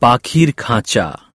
পাখির খাঁচা।